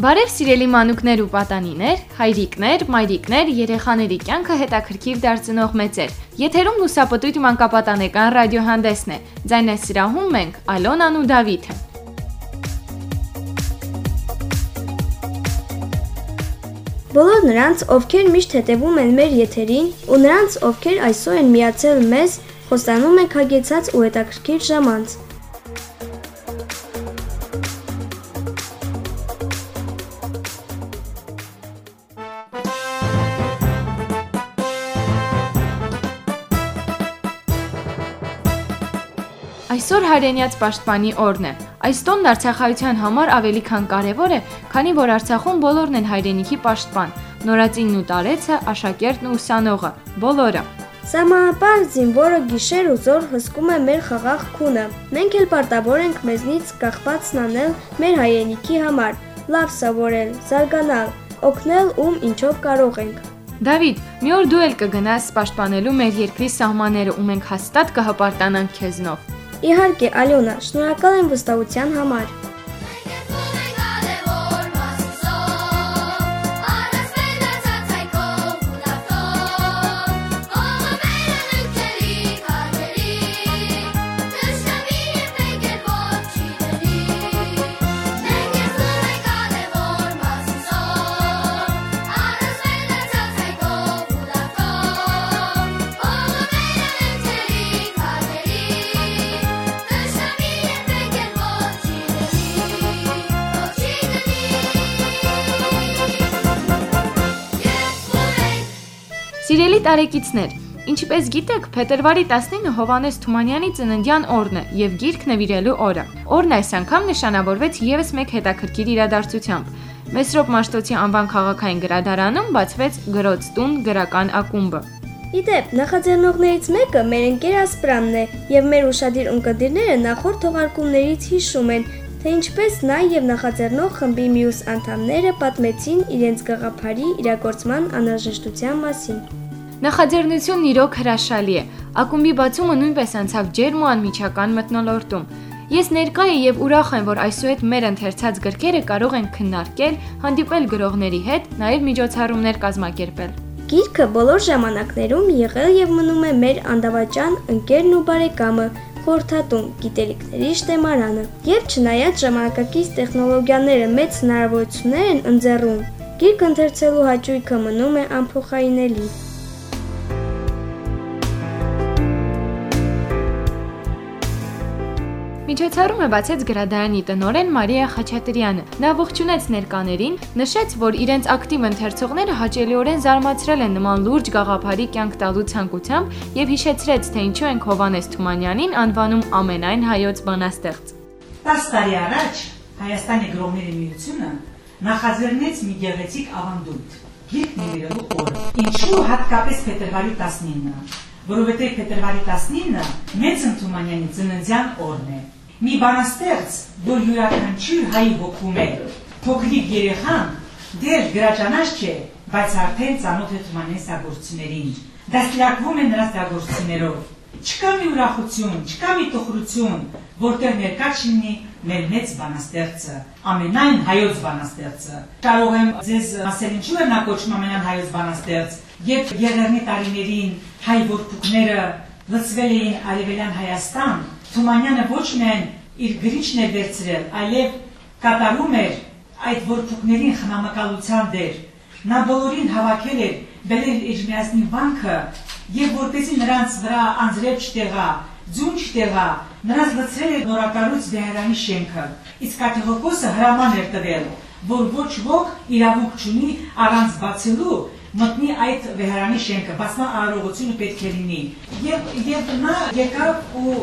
Բարև սիրելի մանուկներ ու պատանիներ, հայրիկներ, մայրիկներ, երեխաների կյանքը հետաքրքիր դարձնող մեծեր։ Եթերում լուսապտույտ մանկապատանեկան ռադիոհանդեսն է։ Ձայնասրահում մենք Ալոնան ու Դավիթը։ Բոլոր նրանց, ովքեր միշտ հետևում են մեր եթերին, ու նրանց, ովքեր այսօր են միացել մեզ, խոստանում ենք հագեցած ու հետաքրքիր ժամանց։ Այսօր հայրենյաց պաշտպանի օրն է։ Այս տոնն Արցախայության համար ավելի քան կարևոր է, քանի որ Արցախում բոլորն են հայրենիքի պաշտպան՝ նորածինն ու տարեցը, աշակերտն ու ուսանողը, բոլորը։ Սահմանապար զինվորը գիշեր ու զոր հսկում է մեր խաղաղ քունը։ Մենք էլ պարտավոր ենք մեզնից կախվածն անել մեր հայրենիքի համար, լավ սովորել, զարգանալ, օգնել ում ինչով կարող ենք։ Դավիթ, մի օր դու էլ կգնաս պաշտպանելու մեր երկրի սահմանները ու մենք հաստատ կհպարտանանք քեզնով։ Իհարկե, Ալյոնա, շնորհակալ եմ վստահության համար։ Սիրելի տարեկիցներ, Ինչպես գիտեք, փետրվարի 19-ը Հովանես Թումանյանի ծննդյան օրն է եւ գիրք նվիրելու օրը։ Օրն այս անգամ նշանավորվեց եւս մեկ հետաքրքիր իրադարձությամբ։ Մեսրոպ Մաշտոցի անվան քաղաքային գրադարանում բացվեց գրոցտուն գրական ակումբը։ Իդեպ, նախաձեռնողներից մեկը մեր ընկեր Ասպրանն է, եւ մեր ուրشادիր ունկդիրները նախորդ թողարկումներից հիշում են, թե ինչպես նա եւ նախաձեռնող խմբի մյուս անդամները պատմեցին իրենց գաղափարի իրագործման անհրաժեշտության մասին։ Նախաձեռնությունն իրոք հրաշալի է։ Ակումբի բացումը նույնպես անցավ ջերմ ու անմիջական մթնոլորտում։ Ես ներկա եմ եւ ուրախ եմ, որ այսուհետ մեր ընթերցած գրքերը կարող են քննարկել, հանդիպել գրողների հետ, նաեւ միջոցառումներ կազմակերպել։ Գիրքը բոլոր ժամանակներում եղել եւ մնում է մեր անդավաճան ընկերն ու բարեկամը, խորթատուն գիտելիքների շտեմարանը։ Եվ չնայած ժամանակակից տեխնոլոգիաները մեծ հնարավորություններ են ընձեռում, գիրք ընթերցելու հաճույքը մնում է անփոխարինելի։ Միջոցառումը բացեց գրադարանի տնօրեն Մարիա Խաչատրյանը։ Նա ողջունեց ներկաներին, նշեց, որ իրենց ակտիվ ընթերցողները հաճելիորեն զարմացրել են նման լուրջ գաղափարի կյանք տալու ցանկությամբ եւ հիշեցրեց, թե ինչու են Հովանես Թումանյանին անվանում ամենայն հայոց բանաստեղծ։ 10 տարի առաջ Հայաստանի գրողների միությունը նախաձեռնեց մի գեղեցիկ ավանդույթ՝ գիրք նվիրելու օրը։ Ինչու հատկապես փետրվարի 19-ը, որովհետև փետրվարի 19-ը Մեծ Թումանյանի ծննդյան օրն է մի բանաստեղծ, որ յուրաքանչյուր հայի հոգում է, փոքրիկ երեխան դեր գրաճանաչ չէ, բայց արդեն ծանոթ է Թումանեն սագործիներին։ Դաստիարակվում է նրա սագործիներով։ Չկա մի ուրախություն, չկա մի տխրություն, որտեղ ներկա չլինի մեր մեծ բանաստեղծը, ամենայն հայոց բանաստեղծը։ Կարող եմ ձեզ ասել ինչու է նա կոչվում ամենայն հայոց բանաստեղծ, երբ եղերնի տարիներին հայ որբուկները լծվել էին Արևելյան Հայաստան, Թումանյանը ոչ միայն իր գրիչն էր վերցրել, այլև կատարում էր այդ որփուկներին խնամակալության դեր։ Նա բոլորին հավաքել էր, բերել իր միասնի վանքը եւ որպեսի նրանց վրա անձրև չտեղա, ձուն չտեղա, նրանց լցրել էր նորակառույց դեհարանի շենքը։ Իսկ Աթեհոկոսը հրաման էր տվել, որ ոչ ոք իրավունք չունի առանց բացելու մտնի այդ վեհարանի շենքը, բացման արարողությունը պետք է լինի։ Եվ եւ նա եկավ ու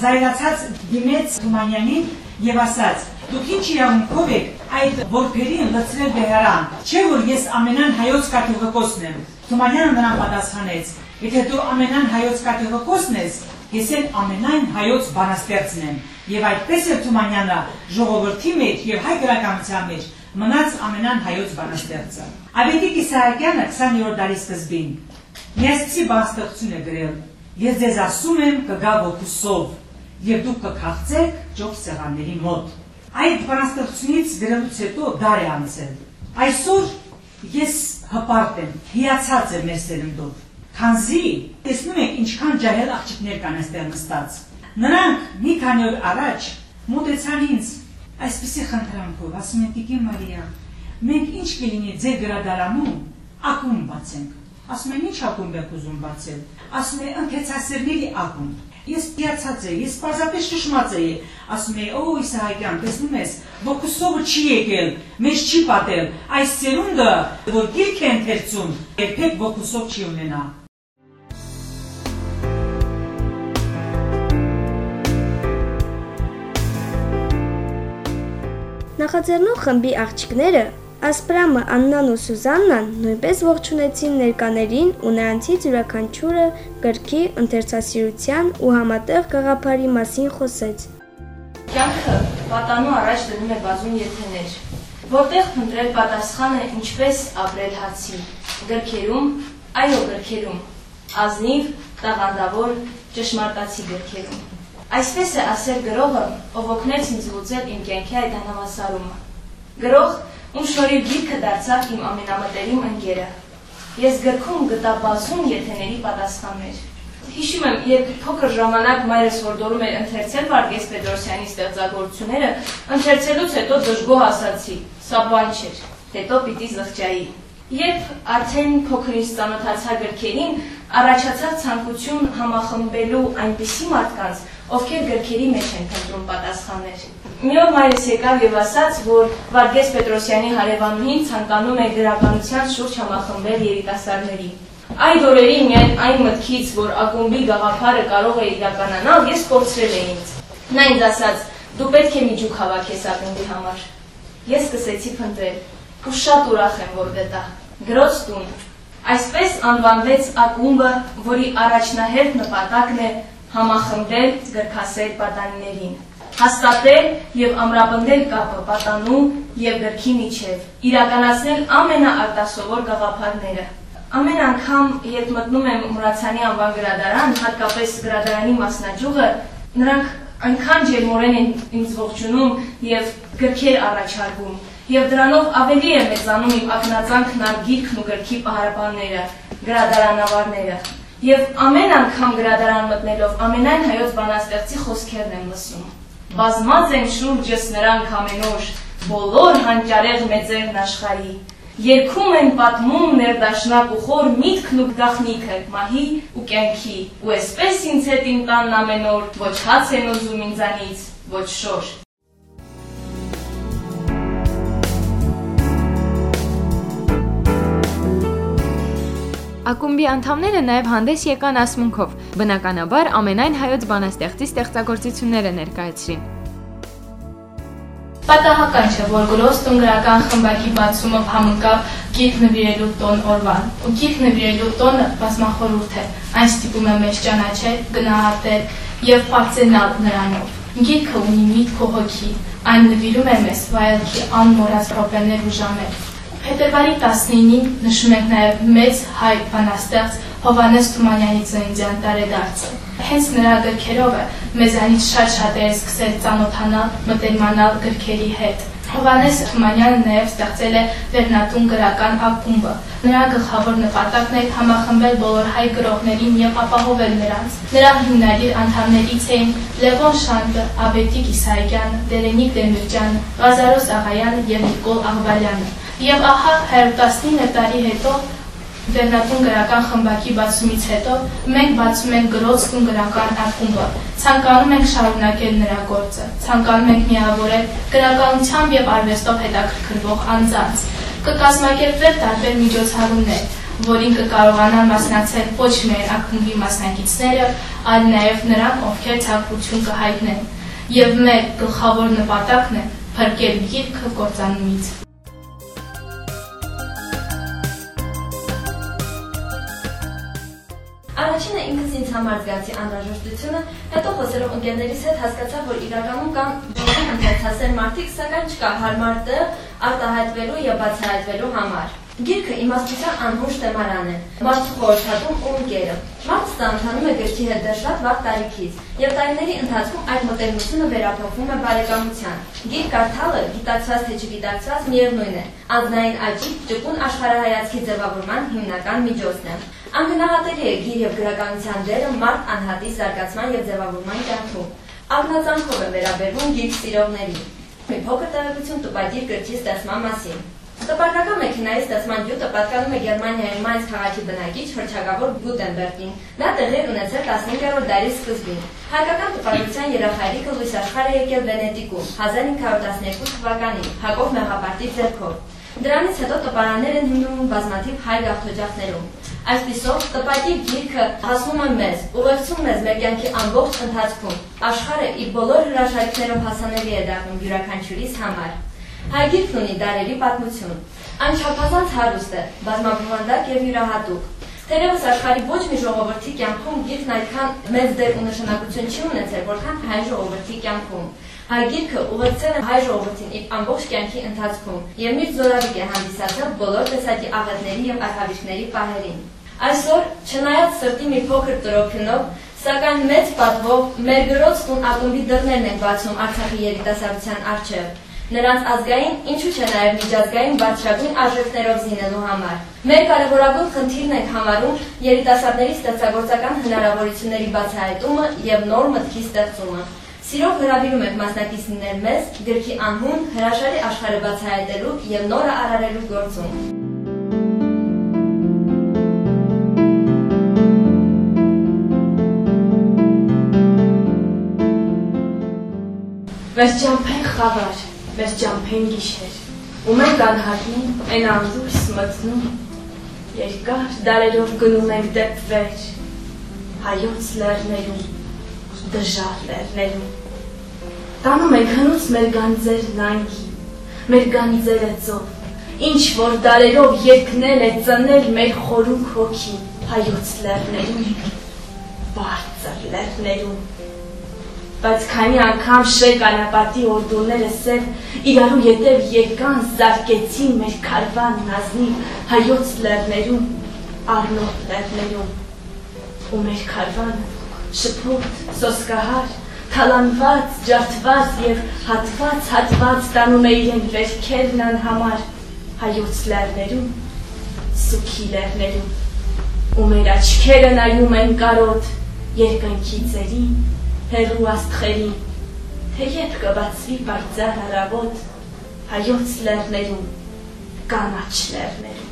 զայրացած դիմեց Թումանյանին եւ ասաց. Դուք ինչ իրավունքով եք այդ որբերին լցրել վեհարան։ Չէ որ ես ամենան հայոց կաթողիկոսն եմ։ Թումանյանը նրան պատասխանեց. Եթե դու ամենան հայոց կաթողիկոսն ես, ես էլ ամենայն հայոց բանաստեղծն եմ։ Եվ այդպես է Թումանյանը ժողովրդի մեջ եւ հայ գրականության մեջ մնաց ամենան հայոց բանաստեղծը։ Ավետիք Իսահակյանը 20-րդ դարի սկզբին միասցի բանաստեղծություն է գրել։ Ես ձեզ ասում եմ կգա ոգուսով, եւ դուք կքաղցեք ճոխ սեղանների մոտ։ այդ բանաստեղծությունից գրելուց հետո դար է անցել։ Այսօր ես հպարտ եմ, հիացած եմ մեր սերնդով։ Քանզի տեսնում եք ինչքան ջահել աղջիկներ կան այստեղ նստած։ Նրանք մի քանի օր առաջ մոտեցան ինձ այսպեսի խնդրանքով, ասում են Տիկին Մարիա, մենք ինչ կլինի ձեր գրադարանում ակումբ բացենք։ Ասում են ինչ ակումբ եք ուզում բացել։ Ասում են ընթեցասերների ակումբ։ Ես πιացած եմ, ես պարզապես շշմած եմ։ Ասում եմ, «Օ, Իսահակյան, տեսնում ես, ոգուսովը չի եկել, մեզ չի պատել։ Այս սերունդը, որ գիրք է ընթերցում, երբեք ոգուսով չի ունենա»։ Նախաձեռնող խմբի աղջիկները Ասպրամը, Աննան ու Սուզաննան նույնպես ողջունեցին ներկաներին ու նրանցից յուրաքանչյուրը գրքի, ընթերցասիրության ու համատեղ գաղափարի մասին խոսեց։ Կյանքը պատանու առաջ դնում է բազում եթեներ, որտեղ փնտրել պատասխանը ինչպես ապրել հացի, գրքերում, այո գրքերում, ազնիվ, տաղանդավոր, ճշմարտացի գրքերում։ Այսպես է ասել գրողը, ով օգնեց ինձ լուծել իմ կյանքի այդ անհավասարումը։ Գրող, ում շնորհիվ գիրքը դարձավ իմ ամենամտերիմ ընկերը։ Ես գրքում գտա բազում եթեների պատասխաններ։ Հիշում եմ, երբ փոքր ժամանակ մայրս հորդորում էր ընթերցել Վարգես Պետրոսյանի ստեղծագործությունները, ընթերցելուց հետո դժգոհ ասացի. սա բան չէր, հետո պիտի զղջայի։ Երբ արդեն փոքրից ծանոթացա գրքերին, առաջացավ ցանկություն համախմբելու այնպիսի մարդկանց, ովքեր գրքերի մեջ են փնտրում պատասխաններ։ Մի օր մայրս եկավ եւ ասաց, որ Վարգես Պետրոսյանի հարևանուհին ցանկանում է գրականության շուրջ համախմբել երիտասարդների։ Այդ օրերի միայն այն մտքից, որ ակումբի գաղափարը կարող է իրականանալ, ես կորցրել էի ինձ։ Նա ինձ ասաց. «Դու պետք է միջուկ հավաքես ակումբի համար»։ Ես սկսեցի փնտրել ու շատ ուրախ եմ, որ գտա։ Գրոց տուն։ Այսպես անվանվեց ակումբը, որի առաջնահերթ նպատակն է համախմբել գրքասեր պատանիներին հաստատել եւ ամրապնդել կապը պատանու եւ գրքի միջև, իրականացնել ամենաարտասովոր գաղափարները։ Ամեն անգամ, երբ մտնում եմ Մուրացյանի անվան գրադարան, հատկապես գրադարանի մասնաճյուղը, նրանք այնքան ջերմորեն են ինձ ողջունում եւ գրքեր առաջարկում, եւ դրանով ավելի է մեծանում իմ ակնածանքն ար գիրքն ու գրքի պահարապանները, գրադարանավարները։ Եվ ամեն անգամ գրադարան մտնելով ամենայն հայոց բանաստեղծի խոսքերն եմ լսում։ Բազմած են շուրջս նրանք ամենուր, բոլոր հանճարեղ մեծերն աշխարի։ Երկում են պատմում ներդաշնակ ու խոր միտքն ու գախնիքը, մահի ու կյանքի, ու այսպես ինձ հետ իմ տանն ամեն օր, ոչ հաց են ուզում ինձանից, ոչ շոր։ Ակումբի անդամները նաև հանդես եկան ասմունքով։ Բնականաբար ամենայն հայոց բանաստեղծի ստեղծագործությունները ներկայացրին։ Պատահական չէ, որ Գրոստուն գրական խմբակի բացումը համընկավ գիրք նվիրելու տոն օրվան։ Ու գիրք նվիրելու տոնը բազմախորհուրդ է։ Այն ստիպում է մեզ ճանաչել, գնահատել եւ պարծենալ նրանով։ Գիրքը ունի միտք ու հոգի։ Այն նվիրում է մեզ վայելքի անմոռաց րոպեներ ու ժամեր։ Փետրվարի 19-ին նշում ենք նաև մեծ հայ բանաստեղծ Հովանես Թումանյանի ծննդյան տարեդարձը։ Հենց նրա գրքերով է մեզանից շատ-շատ է սկսել ծանոթանալ, մտերմանալ գրքերի հետ։ Հովանես Թումանյանը նաև ստեղծել է Վերնատուն գրական ակումբը։ Նրա գլխավոր նպատակն է համախմբել բոլոր հայ գրողներին եւ ապահովել նրանց։ Նրա հիմնադիր անդամներից էին Լևոն Շանդը, Աբետիկ Իսահակյանը, Դերենիկ Դեմիրճյանը, Ղազարոս Աղայանը եւ Նիկոլ Աղվալյանը։ Եվ ահա 119 տարի հետո Վերնատուն գրական խմբակի բացումից հետո մենք բացում ենք գրոցտուն գրական ակումբը։ Ցանկանում ենք շարունակել նրա գործը։ Ցանկանում ենք միավորել գրականությամբ եւ արվեստով հետաքրքրվող անձանց։ Կկազմակերպվել տարբեր միջոցառումներ, որին կկարողանան մասնակցել ոչ միայն ակումբի մասնակիցները, այլ նաև նրանք, ովքեր ցանկություն կհայտնեն։ Եվ մեր գլխավոր նպատակն է փրկել գիրքը կործանումից։ Առաջինը ինքս ինձ համար զգացի անհրաժեշտությունը, հետո խոսելով ընկերներիս հետ հասկացա, որ իրականում կան բողոք ընթերցասեր մարդիկ, սակայն չկա հարմար տեղ արտահայտվելու եւ բացահայտվելու համար։ Գիրքը իմաստության անհուշ թեման է։ Մարդու խորհրդատում ու ընկերը։ Մարդը Սա ընթանում է գրքի հետ շատ վաղ տարիքից, եւ տարիների ընթացքում այդ մտերմությունը վերափոխվում է բարեկամության։ Գիրք կարդալը գիտակցված թե չգիտակցված միևնույն է։ Անձնային աճի, ճկուն աշխարհայացքի ձևավորման հիմնական միջոցն է։ Անգնահատելի է գիր եւ գրականության դերը մարդ անհատի զարգացման եւ ձևավորման կյանքում։ Ակնածանքով է վերաբերվում գիրք սիրողներին։ Մի փոքր տեղեկություն տպագիր գրքի ստեղծման մասին։ Տպագրական մեքենայի ստեղծման գյուտը պատկանում է Գերմանիայի Մայնց քաղաքի բնակիչ հռչակավոր Գուտենբերգին։ Նա տեղի ունեցել 15-րդ դարի սկզբին։ Հայկական տպագրության երախայրիկը լույս աշխարհ է եկել Վենետիկում 1512 թվականին Հակով Մեղապարտի ձեռքով։ Դրանից հետո տպարաններ են հիմնվում բազմաթիվ հայ գաղթօջախներում։ Այսպիսով տպագիր գիրքը հասնում է մեզ, ուղեկցում մեզ մեր կյանքի ամբողջ ընթացքում։ Աշխարհը իր բոլոր հրաշալիքներով հասանելի է դառնում յուրաքանչյուրիս համար։ Հայգիրքն ունի դարերի պատմություն։ Այն չափազանց հարուստ է, բազմաբովանդակ եւ յուրահատուկ։ Թերևս աշխարհի ոչ մի ժողովրդի կյանքում գիրքն այդքան մեծ դեր ու նշանակություն չի ունեցել, որքան հայ ժողովրդի կյանքում։ Հայ գիրքը ուղեկցել է հայ ժողովրդին իր ամբողջ կյանքի ընթացքում եւ միշտ զորավիք է հանդիսացել բոլոր տեսակի աղետների եւ արհավիրքների պահերին։ Այսօր, չնայած սրտի մի փոքր տրոփյունով, սակայն մեծ պատվով մեր գրոց տուն ակումբի դռներն են բացում Արցախի երիտասարդության առջև նրանց ազգային, ինչու՞ չէ նաև միջազգային բարձրագույն արժեքներով զինելու համար։ Մեր կարևորագույն խնդիրն ենք համարում երիտասարդների ստեղծագործական հնարավորությունների բացահայտումը եւ նոր մտքի ստեղծումը։ Սիրով հրավիրում եք մասնակիցներ մեզ գրքի անհուն հրաշալի աշխարհը բացահայտելու եւ նորը արարելու գործում։ Վերջամփեն խավար մեր ճամփեն գիշեր, ու մենք անհատին են անզույս մտնում, երկար դարերով գնում ենք դեպ վեր, հայոց լերներում, դժար լերներում, տանում ենք հնուց մեր գանձեր նայնքի, մեր գանձերը ծով, ինչ որ դարերով երկնել է ծնել մեր խորուկ հոգին, հայոց լերներում, բարձր լերներում, բայց քանի անգամ շեկ անապատի օրդոները սև իրարու ետև եկան զարկեցին մեր քարվան նազնի հայոց լեռներում, առնոտ լեռներում, ու մեր քարվանը շփոթ, սոսկահար, թալանված, ջարդված եւ հատված հատված տանում է իրեն վերքերն անհամար հայոց լեռներում, սուքի լեռներում, ու մեր աչքերը նայում են կարոտ երկնքի ծերին, հերու աստղերին, թե ետ կբացվի պայծար հարավոտ հայոց լերներում, կանաչ լերներում։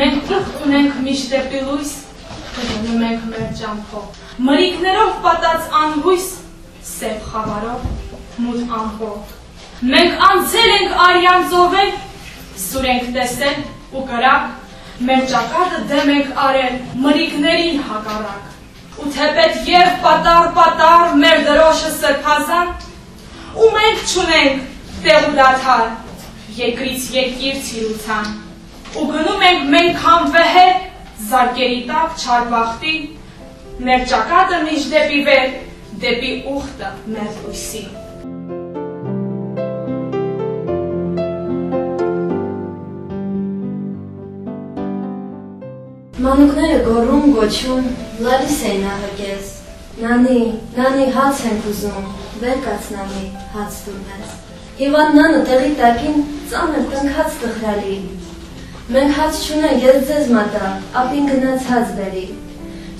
Մենք ուղտ ունենք միշտեպի լույս, հջնում ենք մեր ճամփով։ Մրիկներով պատած անհույս, սև խավարով, մութ անհով։ Մենք անցել ենք արյան ծովեր, սուր ենք տեսել ու կրակ մեր ճակատը դեմ ենք արել մրիկներին հակառակ ու թեպետ եւ պատար պատար մեր դրոշը սրբազան ու մենք չունենք տեղ ու դաթար երկրից երկիր ցիրուցան ու գնում ենք մենք համվեհե զարկերի տակ չարբախտի մեր ճակատը միշտ դեպի վեր դեպի ուխտը մեր լույսի Մանուկները գոռում գոչում, լալիս էին ահրկես։ Նանի, նանի հաց ենք ուզում, վեր կաց նանի, հաց դուր մեզ։ Հիվանդնանը տեղի տակին ծանր տնքած տխրալի։ Մենք հաց չունենք, ես ձեզ մատա, ապին գնաց հաց բերի։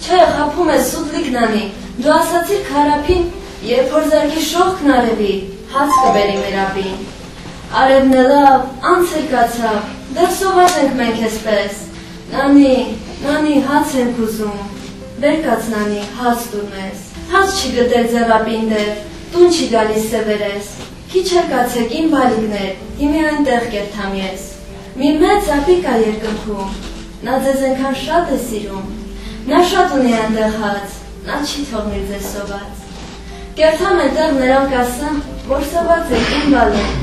Չէ, խափում է սուտլիկ նանի, դու ասացիր քարապին, երբ որ զարկի շողքն արևի, հաց կբերի մեր ապին։ Արևն է լավ, անց էլ կացավ, դեռ սոված ենք մենք այսպես։ Նանի, Նանի հաց ենք ուզում, վեր կաց նանի հաց մեզ, հաց չի գտել ձևապին դեր, տուն չի գալիս սևերես, քիչ էր կացեք իմ բալիկներ, հիմի այնտեղ կերթամ ես, մի մեծ ապի կա երկնքում, նա ձեզ ենքան շատ է սիրում, նա շատ ունի այնտեղ հաց, նա չի թողնիր ձեզ սոված, կերթամ այնտեղ նրանք ասեմ, որ սոված եք իմ բալիկ,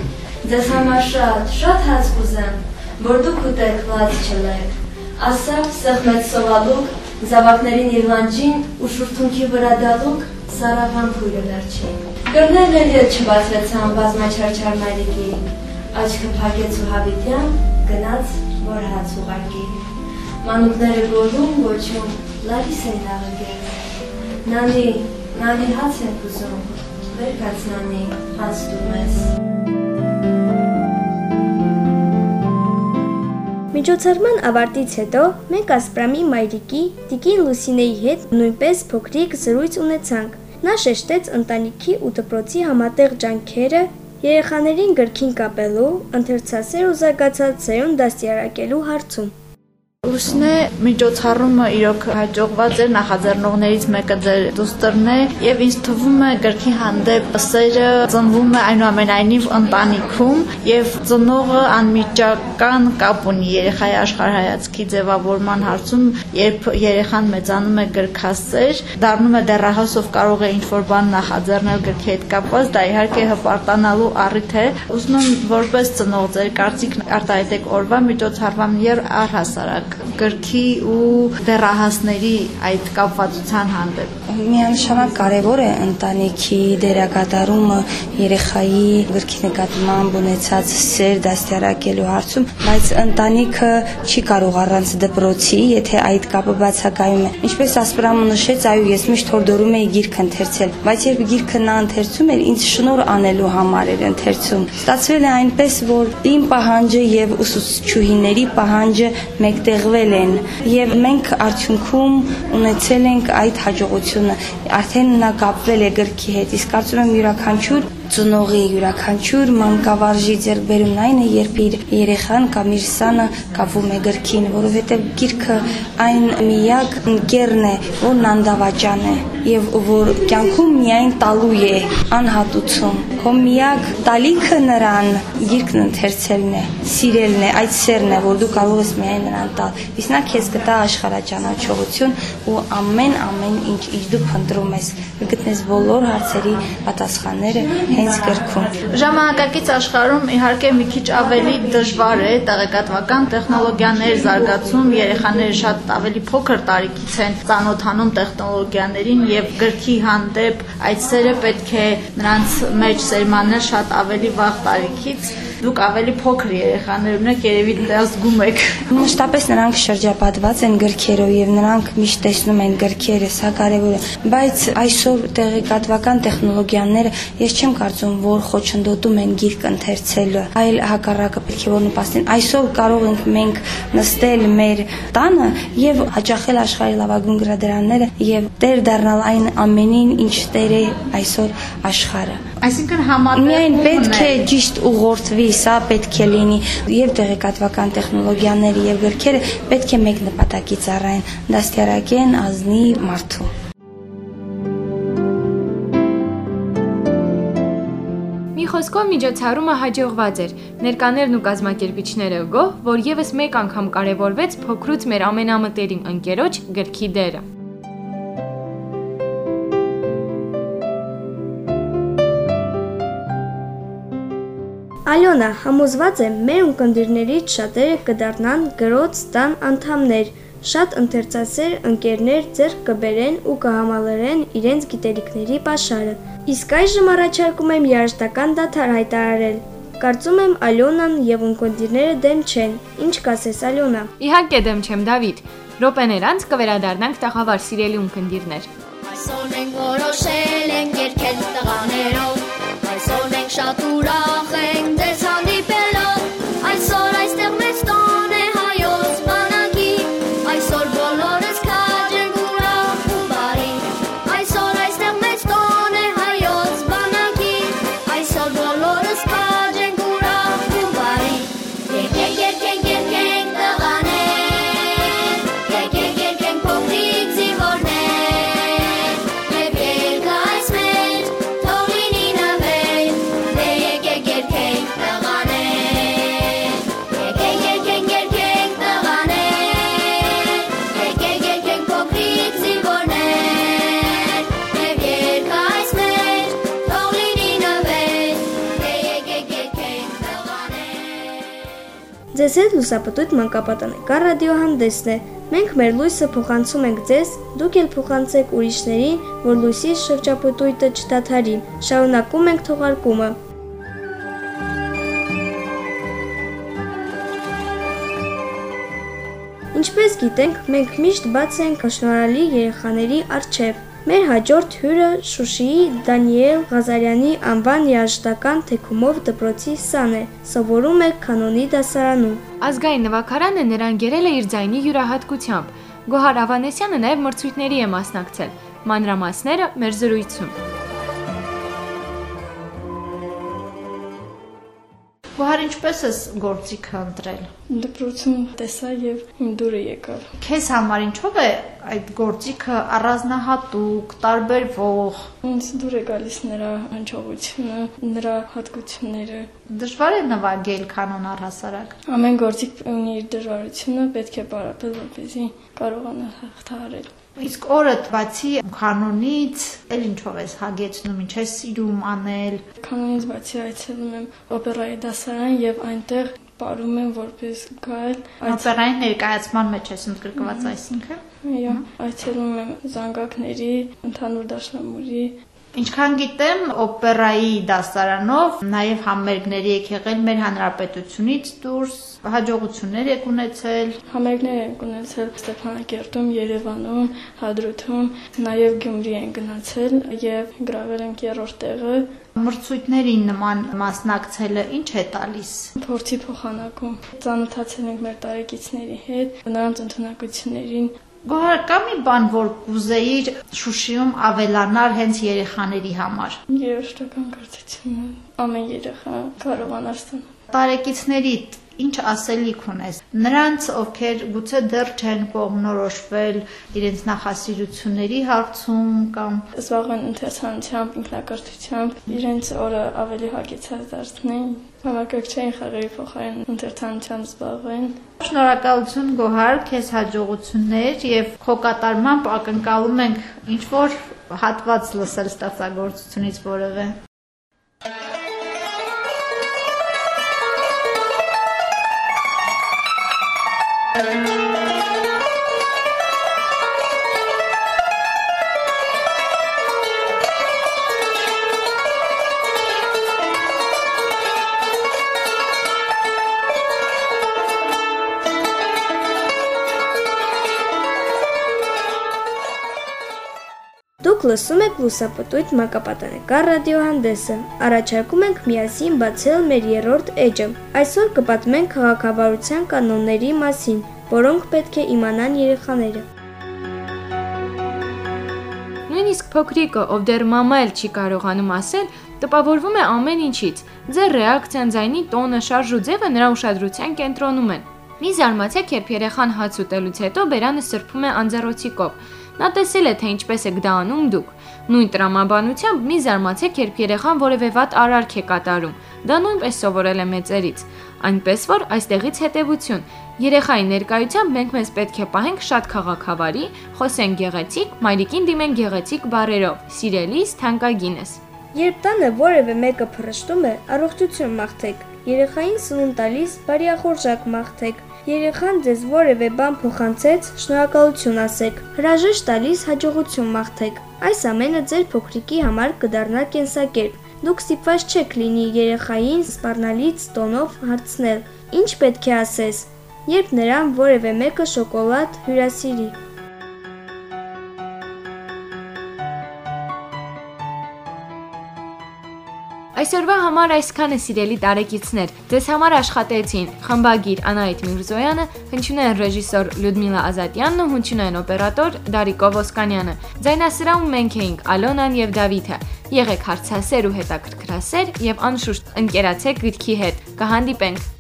ձեզ համար շատ, շատ հաց կուզեմ, որ դուք ուտեք ված չլեք, ասավ սեղմեց սովալուկ, զավակներին իլանջին ու շուրթունքի վրա դալուկ սարավան փույրը վերջին։ Գրներն էլ ետ չբացվեցան բազմաչարչար մայրիկի, Աչքը փակեց ու հավիտյան գնաց որ հաց ուղարկի։ Մանուկները գոռում, ոչում, լալիս են աղգել։ Նանի, նանի հաց են ուզում, վեր կաց նանի, հաց դու մեզ։ Միջոցառման ավարտից հետո մենք Ասպրամի մայրիկի Տիկին Լուսինեի հետ նույնպես փոքրիկ զրույց ունեցանք։ Նա շեշտեց ընտանիքի ու դպրոցի համատեղ ջանքերը երեխաներին գրքին կապելու, ընթերցասեր ու զարգացած ծերուն դաստիարակելու հարցում։ Լուսնե միջոցառումը իրոք հաջողված էր նախաձեռնողներից մեկը ձեր դուստրն է եւ ինձ թվում է գրքի հանդեպ սերը ծնվում է այնուամենայնիվ ընտանիքում եւ ծնողը անմիջական կապ ունի երեխայի աշխարհայացքի ձևավորման հարցում երբ երեխան մեծանում է գրքասեր դառնում է դեռահասով կարող է ինչ-որ բան նախաձեռնել գրքի հետ կապված դա իհարկե հպարտանալու առիթ է ուզում եմ որպես ծնող ձեր կարծիքն արտահայտեք օրվա միջոցառման եւ առհասարակ գրքի ու դեռահասների այդ կապվածության հանդեպ։ Միանշանակ կարևոր է ընտանիքի դերակատարումը երեխայի գրքի նկատմամբ ունեցած սեր դաստիարակելու հարցում, բայց ընտանիքը չի կարող առանց դպրոցի, եթե այդ կապը բացակայում է։ Ինչպես Ասպրամը նշեց, այո, ես միշտ հորդորում էի գիրք ընթերցել, բայց երբ գիրքը նա ընթերցում էր, ինձ շնոր անելու համար էր ընթերցում։ Ստացվել է այնպես, որ իմ պահանջը եւ ուսուցչուհիների պահանջը մեկտեղվել են եւ մենք արդյունքում ունեցել ենք այդ հաջողությունը արդեն նա կապվել է գրքի հետ իսկ կարծում եմ յուրաքանչյուր ծնողի յուրաքանչյուր մանկավարժի ձեռքբերումն այն է, երբ իր երեխան կամ իր սանը կապվում է գրքին, որովհետև գիրքը այն միակ ընկերն է, որն անդավաճան է եւ որ կյանքում միայն տալու է անհատուցում։ Քո միակ տալիքը նրան գիրքն ընթերցելն է, սիրելն է, այդ սերն է, որ դու կարող ես միայն նրան տալ։ Իսկ նա քեզ կտա աշխարհաճանաչողություն ու ամեն ամեն ինչ ինչ դու փնտրում ես, կգտնես բոլոր հարցերի պատասխանները հենց գրքում։ Ժամանակակից աշխարհում իհարկե մի քիչ ավելի դժվար է տեղեկատվական տեխնոլոգիաներ զարգացում, երեխաները շատ ավելի փոքր տարիքից են ծանոթանում տեխնոլոգիաներին եւ գրքի հանդեպ այդ սերը պետք է նրանց մեջ սերմանել շատ ավելի վաղ տարիքից դուք ավելի փոքր երեխաներ ունեք, երևի դա զգում եք։ Մշտապես նրանք շրջապատված են գրքերով եւ նրանք միշտ տեսնում են գրքերը, սա կարեւոր է, բայց այսօր տեղեկատվական տեխնոլոգիաները ես չեմ կարծում, որ խոչընդոտում են գիրք ընթերցելը, այլ հակառակը պետք է որ նպաստեն։ Այսօր կարող ենք մենք նստել մեր տանը եւ հաճախել աշխարհի լավագույն գրադարանները եւ տեր դառնալ այն ամենին, ինչ տեր է այսօր աշխարհը։ Այսինքն համատեղ միայն պետք է ճիշտ ուղղորդվի, սա պետք է լինի եւ տեղեկատվական տեխնոլոգիաները եւ գրքերը պետք է մեկ նպատակի ծառայեն՝ դաստիարակեն ազնի մարդու։ Մի խոսքով միջոցառումը հաջողված էր։ Ներկաներն ու կազմակերպիչները գոհ, որ եւս մեկ անգամ կարևորվեց փոքրուց մեր ամենամտերիմ ընկերոջ գրքի դերը։ Ալյոնա համոզված է մեր ունկնդիրներից շատերը կդառնան գրոց տան անդամներ, շատ ընթերցասեր ընկերներ ձեռք կբերեն ու կհամալրեն իրենց գիտելիքների pašարը։ Իսկ այժմ առաջարկում եմ երաժշտական դաթար հայտարարել։ Կարծում եմ Ալյոնան եւ ունկնդիրները դեմ չեն։ Ինչ կասես Ալյոնա։ Իհարկե դեմ չեմ Դավիթ։ Րոպեներ անց կվերադառնանք տաղավար սիրելի ունկնդիրներ։ Այսօր մենք որոշել ենք երկել տղաներով շատ ուրախ ենք ձեզ Ձեր լուսապտույտ մանկապատանեկան ռադիոհանդեսն է։ Մենք մեր լույսը փոխանցում ենք ձեզ, դուք էլ փոխանցեք ուրիշներին, որ լույսի շրջապտույտը չդադարի։ Շարունակում ենք թողարկումը։ Ինչպես գիտենք, մենք միշտ բաց ենք շնորհալի երեխաների արժեվ։ Մեր հաջորդ հյուրը Շուշիի Դանիել Ղազարյանի անվան երաժշտական թեկումով դպրոցի սան է, սովորում է կանոնի դասարանում։ Ազգային նվագարանը նրան գերել է իր ձայնի յուրահատկությամբ։ Գոհար Ավանեսյանը նաև մրցույթների է մասնակցել։ Մանրամասները մեր զրույցում։ Գոհար ինչպես ես գործիքը ընտրել։ Դպրոցում տեսա եւ իմ դուրը եկավ։ Քեզ համար ինչով է այդ գործիքը առանձնահատուկ, տարբերվող։ Ինձ դուր է գալիս նրա հնչողությունը, նրա հատկությունները։ Դժվար է նվագել կանոն առհասարակ։ Ամեն գործիք ունի իր դժվարությունը, պետք է պարապել, որպեսզի կարողանա հաղթահարել։ Իսկ օրդ բացի կանոնից, ել ինչով ես հագեցնում, ինչ ես սիրում անել։ Կանոնից բացի այցելում եմ օպերայի դասարան եւ այնտեղ ապարում եմ որպես գալ օպերային ներկայացման մեջ ես ընդգրկված այսինքն այո այցելում եմ զանգակների ընդհանուր դաշնամուրի Ինչքան գիտեմ, օպերայի դասարանով նաև համերգների եք եղել մեր հանրապետությունից դուրս, հաջողություններ եք ունեցել։ Համերգներ ենք ունեցել Ստեփանակերտում, Երևանում, Հադրութում, նաև Գյումրի են գնացել եւ գրավել ենք երրորդ տեղը։ Մրցույթներին նման մասնակցելը ինչ է տալիս։ Փորձի փոխանակում։ Ծանոթացել ենք մեր տարեկիցների հետ, նրանց ընտունակություններին Գոհար կա մի բան, որ կուզեիր Շուշիում ավելանալ հենց երեխաների համար։ Երաշտական կրթությունը ամեն երեխա կարողանա ստանալ։ Տարեկիցներիդ ինչ ասելիք ունես նրանց ովքեր գուցե դեռ չեն կողմնորոշվել իրենց նախասիրությունների հարցում կամ զբաղվեն ընթերցանությամբ ինքնակրթությամբ իրենց օրը ավելի հագեցած դարձնեն համակարգչային խաղերի փոխարեն ընթերցանությամբ զբաղվեն Շնորհակալություն Գոհար, քեզ հաջողություններ եւ քո կատարմամբ ակնկալում ենք ինչ որ հատված լսել ստեղծագործությունից որևէ Դուք լսում եք լուսապտույտ մակապատանեկան ռադիոհանդեսը։ Առաջարկում ենք միասին բացել մեր երրորդ էջը։ Այսօր կպատմենք քաղաքավարության կանոնների մասին, որոնք պետք է իմանան երեխաները։ Նույնիսկ փոքրիկը, ով դեռ մամա էլ չի կարողանում ասել, տպավորվում է ամեն ինչից։ Ձեր ռեակցիան, ձայնի տոնը, շարժ ու ձևը նրա ուշադրության կենտրոնում են։ Մի զարմացեք, երբ երեխան հաց ուտելուց հետո բերանը սրբում է անձեռոցիկով։ Նա տեսել է, թե ինչպես եք դա անում դուք։ Նույն տրամաբանությամբ մի զարմացեք, երբ երեխան որևէ վատ արարք է կատարում։ Դա նույնպես սովորել է մեծերից։ Այնպես որ այստեղից հետևություն։ Երեխայի ներկայությամբ մենք մեզ պետք է պահենք շատ քաղաքավարի, խոսենք գեղեցիկ, մայրիկին դիմենք գեղեցիկ բառերով՝ սիրելիս, թանկագինս։ Երբ տանը որևէ մեկը փռշտում է, առողջություն մաղթեք։ Երեխային սնունդ տալիս բարիախորժակ մաղթեք։ Երեխան ձեզ որևէ բան փոխանցեց, շնորհակալություն ասեք։ Հրաժեշտ տալիս հաջողություն մաղթեք։ Այս ամենը ձեր փոքրիկի համար կդառնա կենսակերպ։ Դուք ստիպված չեք լինի երեխային սպառնալից տոնով հարցնել. Ինչ պետք է ասես, երբ նրան որևէ մեկը շոկոլադ հյուրասիրի։ Այսօրվա համար այսքան է սիրելի տարեկիցներ։ Ձեզ համար աշխատեցին խմբագիր Անահիտ Միրզոյանը, հնչյունային ռեժիսոր Լյուդմիլա Ազատյանն ու հնչյունային օպերատոր Դարիկո Ոսկանյանը։ Ձայնասրահում մենք էինք Ալոնան եւ Դավիթը։ Եղեք հարցասեր ու հետաքրքրասեր եւ անշուշտ ընկերացեք գրքի հետ։ Կհանդիպենք